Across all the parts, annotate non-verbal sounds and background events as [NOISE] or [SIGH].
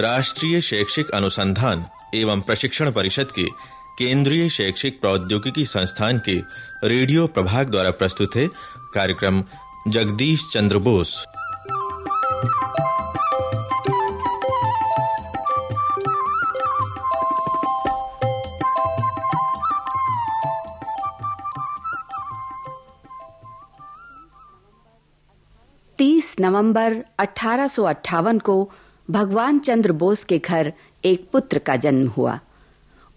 राष्ट्रीय शैक्षिक अनुसंधान एवं प्रशिक्षण परिषद के केंद्रीय शैक्षिक प्रौद्योगिकी संस्थान के रेडियो प्रभाग द्वारा प्रस्तुत है कार्यक्रम जगदीश चंद्र बोस। नवंबर अठारह को भगवान चंद्र बोस के घर एक पुत्र का जन्म हुआ।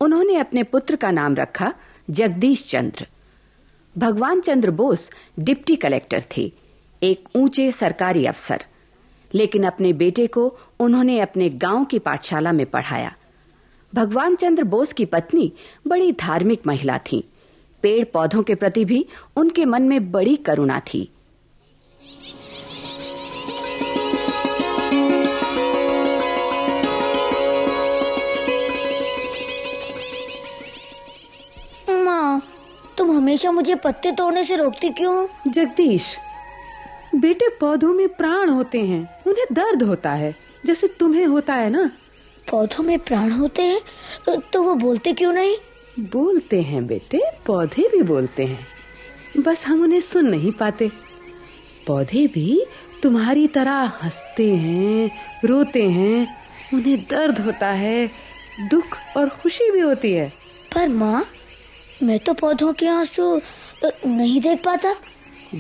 उन्होंने अपने पुत्र का नाम रखा जगदीश चंद्र। भगवान चंद्र बोस डिप्टी कलेक्टर थे, एक ऊँचे सरकारी अफसर। लेकिन अपने बेटे को उन्होंने अपने गाँव की पाठशाला में पढ़ाया। भगवान चंद्र बोस की पत्नी बड़ी धार्मिक महिला थी। पेड़ पौधों के प्रति भी उनके मन में बड़ी करुणा थी। हमेशा मुझे पत्ते तोड़ने से रोकती क्यों? जगदीश बेटे पौधों में प्राण होते हैं उन्हें दर्द होता है जैसे तुम्हें होता है ना? पौधों में प्राण होते हैं? तो, तो वो बोलते क्यों नहीं? बोलते हैं बेटे पौधे भी बोलते हैं। बस हम उन्हें सुन नहीं पाते। पौधे भी तुम्हारी तरह हँसते हैं रोते हैं उन्हें दर्द होता है दुख और खुशी भी होती है। पर माँ मैं तो पौधों के आँसू नहीं देख पाता।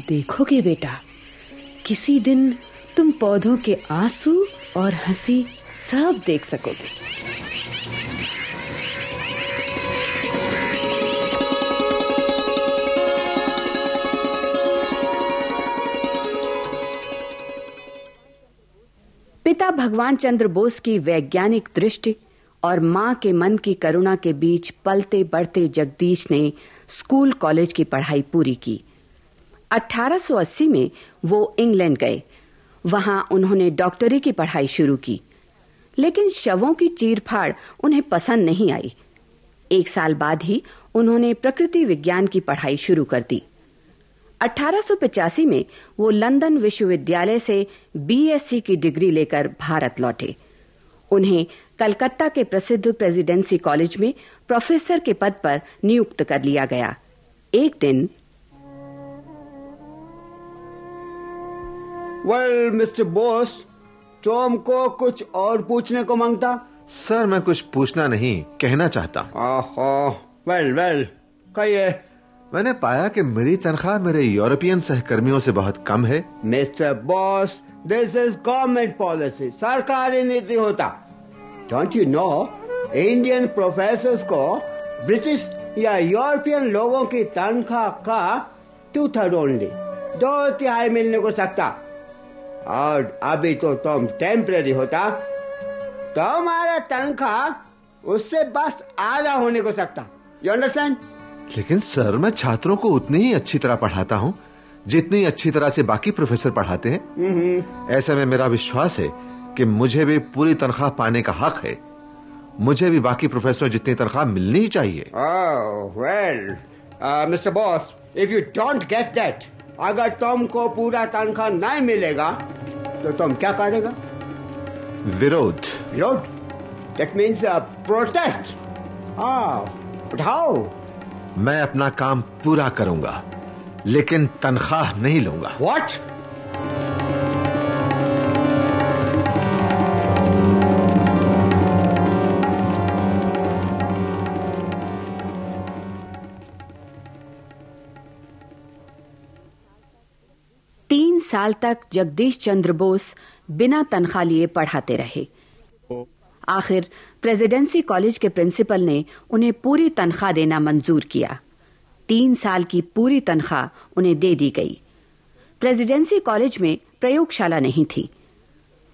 देखोगे बेटा, किसी दिन तुम पौधों के आँसू और हँसी सब देख सकोगे। पिता भगवान चंद्र बोस की वैज्ञानिक दृष्टि और माँ के मन की करुणा के बीच पलते बढ़ते जगदीश ने स्कूल कॉलेज की पढ़ाई पूरी की। 1880 में वो इंग्लैंड गए। वहाँ उन्होंने डॉक्टरी की पढ़ाई शुरू की। लेकिन शवों की चीरफाड़ उन्हें पसंद नहीं आई। एक साल बाद ही उन्होंने प्रकृति विज्ञान की पढ़ाई शुरू कर दी। 1885 में वो लंदन विश्वविद्यालय से बीएससी की डिग्री लेकर भारत लौटे। उन्हें कलकत्ता के प्रसिद्ध प्रेसिडेंसी कॉलेज में प्रोफेसर के पद पर नियुक्त कर लिया गया। एक दिन वेल मिस्टर बोस टॉम को कुछ और पूछने को माँगता? सर मैं कुछ पूछना नहीं कहना चाहता वेल वेल कहिए। मैंने पाया कि मेरी तनख्वाह मेरे यूरोपियन सहकर्मियों से बहुत कम है। Mister boss this is government policy सरकारी नीति होता। Don't you know Indian professor को ब्रिटिश या यूरोपियन लोगों की तनख्वाह का टू थर्ड ओनली दो तिहाई मिलने को सकता और अभी तो तुम टेम्पररी होता तो हमारा तनख्वाह उससे बस आधा होने को सकता यू अंडरस्टैंड लेकिन सर मैं छात्रों को उतनी ही अच्छी तरह पढ़ाता हूँ जितनी अच्छी तरह से बाकी प्रोफेसर पढ़ाते हैं। ऐसे में मेरा विश्वास है कि मुझे भी पूरी तनख्वाह पाने का हक है। मुझे भी बाकी प्रोफेसर जितनी तनख्वाह मिलनी चाहिए। Well mister boss if you don't get that अगर तुमको पूरा तनख्वाह नहीं मिलेगा तो तुम क्या करेगा? विरोध। विरोध? दैट मीन्स प्रोटेस्ट हाउ मैं अपना काम पूरा करूँगा लेकिन तनख्वाह नहीं लूँगा। वॉट साल तक जगदीश चंद्र बोस बिना तनख्वाह लिए पढ़ाते रहे। आखिर प्रेसिडेंसी कॉलेज के प्रिंसिपल ने उन्हें पूरी तनख्वाह देना मंजूर किया। तीन साल की पूरी तनख्वाह उन्हें दे दी गई। प्रेसिडेंसी कॉलेज में प्रयोगशाला नहीं थी।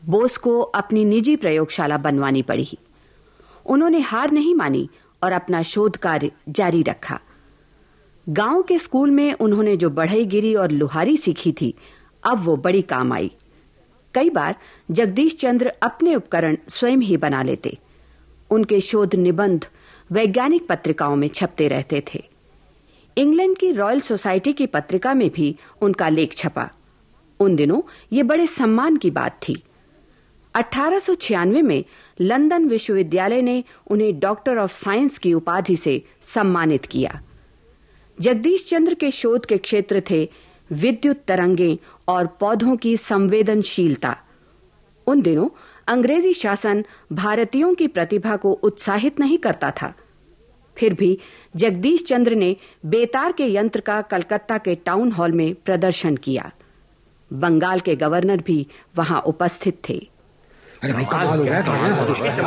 बोस को अपनी निजी प्रयोगशाला बनवानी पड़ी। उन्होंने हार नहीं मानी और अपना शोध कार्य जारी रखा। गाँव के स्कूल में उन्होंने जो बढ़ईगिरी और लुहारी सीखी थी अब वो बड़ी काम आई। कई बार जगदीश चंद्र अपने उपकरण स्वयं ही बना लेते। उनके शोध निबंध वैज्ञानिक पत्रिकाओं में छपते रहते थे। इंग्लैंड की रॉयल सोसाइटी की पत्रिका में भी उनका लेख छपा। उन दिनों ये बड़े सम्मान की बात थी। अठारह सौ छियानवे में लंदन विश्वविद्यालय ने उन्हें डॉक्टर ऑफ़ साइंस की उपाधि से सम्मानित किया। जगदीश चंद्र के शोध के क्षेत्र थे विद्युत तरंगे और पौधों की संवेदनशीलता। उन दिनों, अंग्रेज़ी शासन भारतीयों की प्रतिभा को उत्साहित नहीं करता था। फिर भी जगदीश चंद्र ने बेतार के यंत्र का कलकत्ता के टाउन हॉल में प्रदर्शन किया। बंगाल के गवर्नर भी वहाँ उपस्थित थे। अरे भाई कमाल हो गया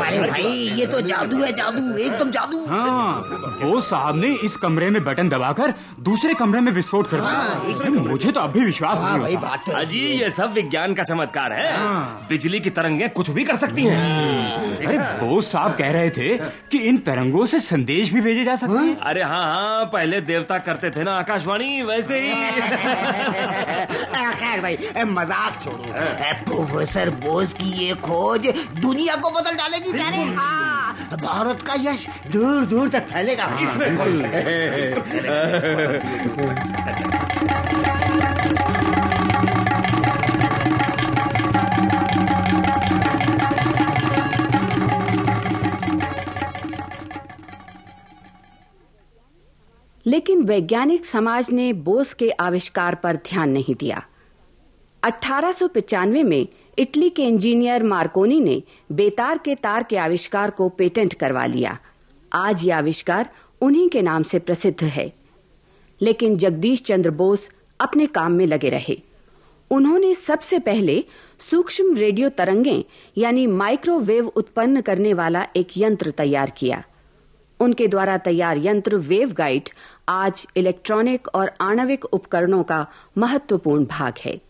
अरे भाई ये तो जादू है जादू एकदम जादू। हाँ वो साहब ने इस कमरे में बटन दबाकर दूसरे कमरे में विस्फोट कर दिया। हाँ, मुझे तो अभी विश्वास हाँ, नहीं होता। तो अजी ये सब विज्ञान का चमत्कार है। हाँ। बिजली की तरंगे कुछ भी कर सकती हैं। हाँ। अरे बोस साहब कह रहे थे कि इन तरंगों से संदेश भी भेजे जा सकते हैं। अरे हाँ हाँ पहले देवता करते थे ना आकाशवाणी वैसे ही। [LAUGHS] खैर भाई मज़ाक छोड़ो। प्रोफेसर बोस की ये खो खोज दुनिया को बदल डालेगी तेरे हाँ भारत का यश दूर दूर तक फैलेगा। [LAUGHS] लेकिन वैज्ञानिक समाज ने बोस के आविष्कार पर ध्यान नहीं दिया। अठारह में इटली के इंजीनियर मार्कोनी ने बेतार के तार के आविष्कार को पेटेंट करवा लिया। आज यह आविष्कार उन्हीं के नाम से प्रसिद्ध है। लेकिन जगदीश चंद्र बोस अपने काम में लगे रहे। उन्होंने सबसे पहले सूक्ष्म रेडियो तरंगें, यानी माइक्रोवेव उत्पन्न करने वाला एक यंत्र तैयार किया। उनके द्वारा तैयार यंत्र वेव गाइड आज इलेक्ट्रॉनिक और आणविक उपकरणों का महत्वपूर्ण भाग है।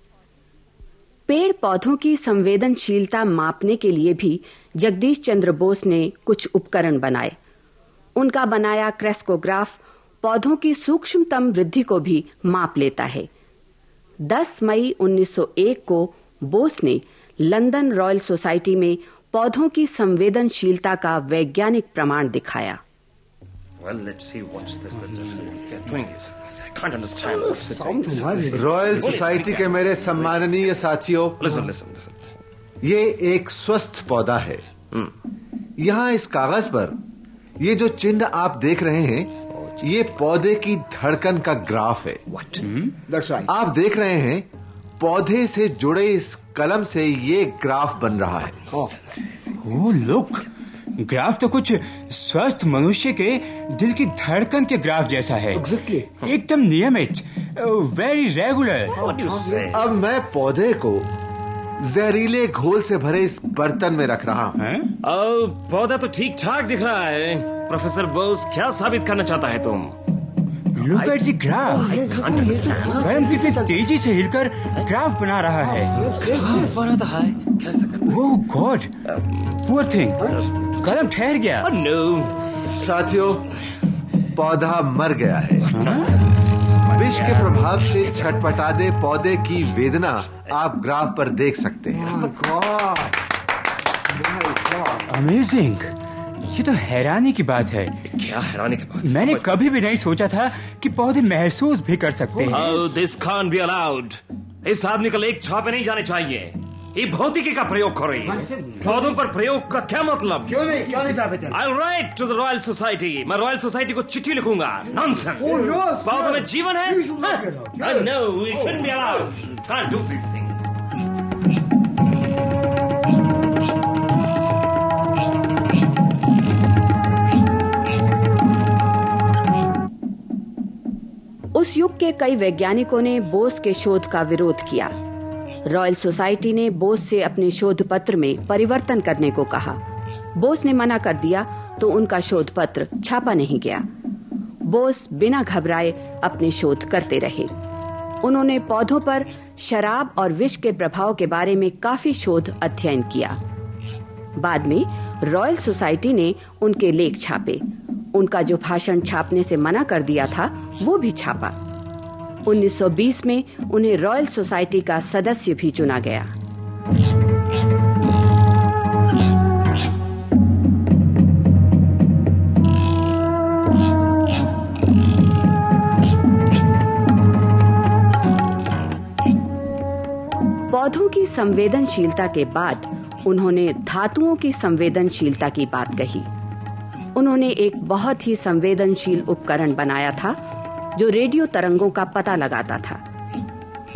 पेड़ पौधों की संवेदनशीलता मापने के लिए भी जगदीश चंद्र बोस ने कुछ उपकरण बनाए। उनका बनाया क्रेस्कोग्राफ पौधों की सूक्ष्मतम वृद्धि को भी माप लेता है। 10 मई 1901 को बोस ने लंदन रॉयल सोसाइटी में पौधों की संवेदनशीलता का वैज्ञानिक प्रमाण दिखाया। Well, रॉयल सोसाइटी के मेरे सम्माननीय साथियों ये एक स्वस्थ पौधा है। Hmm. यहाँ इस कागज़ पर ये जो चिन्ह आप देख रहे हैं ये पौधे की धड़कन का ग्राफ है। Hmm? right. आप देख रहे हैं पौधे से जुड़े इस कलम से ये ग्राफ बन रहा है। Oh, लुक ग्राफ तो कुछ स्वस्थ मनुष्य के दिल की धड़कन के ग्राफ जैसा है। Exactly. एकदम नियमित वेरी रेगुलर अब मैं पौधे को जहरीले घोल से भरे इस बर्तन में रख रहा हूँ। पौधा तो ठीक ठाक दिख रहा है। प्रोफेसर बोस क्या साबित करना चाहता है तुम? Look at the graph. गरम कितनी तेज़ी से हिलकर ग्राफ बना रहा है। Oh God poor thing. कलम ठहर गया। Oh, no. साथियों पौधा मर गया है। विष के प्रभाव से छटपटा दे पौधे की वेदना आप ग्राफ पर देख सकते हैं। अमेजिंग ये तो हैरानी की बात है। क्या हैरानी की बात? मैंने कभी भी नहीं सोचा था कि पौधे महसूस भी कर सकते हैं। दिस कान बी अलाउड इस आदमी को लेख छापे नहीं जाने चाहिए। ये भौतिकी का प्रयोग कर रही है पौधों पर प्रयोग का क्या मतलब क्यों नहीं क्यों नहीं साबित I write to the Royal Society मैं रॉयल सोसाइटी को चिट्ठी लिखूँगा नॉनसेंस पौधों में जीवन है no we shouldn't be allowed can't do this thing उस युग के कई वैज्ञानिकों ने बोस के शोध का विरोध किया। रॉयल सोसाइटी ने बोस से अपने शोध पत्र में परिवर्तन करने को कहा। बोस ने मना कर दिया तो उनका शोध पत्र छापा नहीं गया। बोस बिना घबराए अपने शोध करते रहे। उन्होंने पौधों पर शराब और विष के प्रभाव के बारे में काफ़ी शोध अध्ययन किया। बाद में रॉयल सोसाइटी ने उनके लेख छापे। उनका जो भाषण छापने से मना कर दिया था, वो भी छापा। 1920 में उन्हें रॉयल सोसाइटी का सदस्य भी चुना गया। पौधों की संवेदनशीलता के बाद उन्होंने धातुओं की संवेदनशीलता की बात कही। उन्होंने एक बहुत ही संवेदनशील उपकरण बनाया था जो रेडियो तरंगों का पता लगाता था।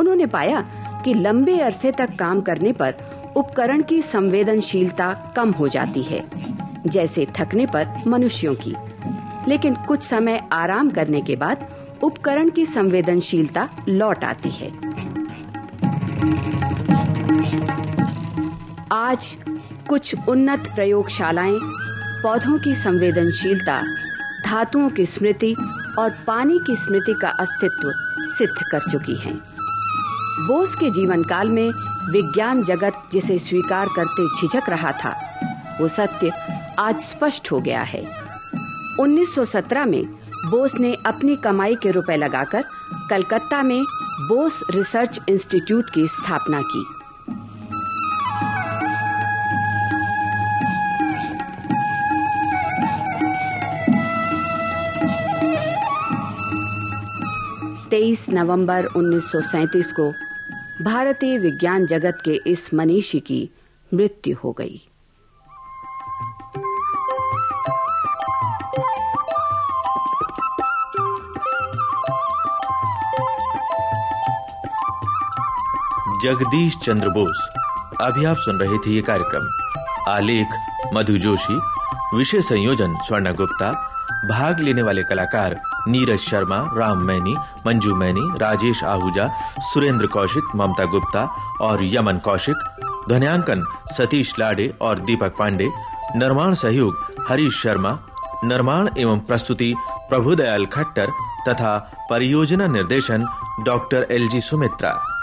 उन्होंने पाया कि लंबे अरसे तक काम करने पर उपकरण की संवेदनशीलता कम हो जाती है, जैसे थकने पर मनुष्यों की। लेकिन कुछ समय आराम करने के बाद उपकरण की संवेदनशीलता लौट आती है। आज कुछ उन्नत प्रयोगशालाएँ, पौधों की संवेदनशीलता, धातुओं की स्मृति और पानी की स्मृति का अस्तित्व सिद्ध कर चुकी हैं। बोस के जीवन काल में विज्ञान जगत जिसे स्वीकार करते झिझक रहा था, वो सत्य आज स्पष्ट हो गया है 1917 में बोस ने अपनी कमाई के रुपए लगाकर कलकत्ता में बोस रिसर्च इंस्टीट्यूट की स्थापना की तेईस नवंबर 1937 को भारतीय विज्ञान जगत के इस मनीषी की मृत्यु हो गई। जगदीश चंद्र बोस, अभी आप सुन रहे थे ये कार्यक्रम। आलेख मधु जोशी विषय संयोजन स्वर्ण गुप्ता भाग लेने वाले कलाकार नीरज शर्मा, राम मैनी, मंजू मैनी, राजेश आहूजा, सुरेंद्र कौशिक, ममता गुप्ता और यमन कौशिक, ध्वनियांकन सतीश लाडे और दीपक पांडे, निर्माण सहयोग हरीश शर्मा, निर्माण एवं प्रस्तुति प्रभुदयाल खट्टर तथा परियोजना निर्देशन डॉक्टर एलजी सुमित्रा।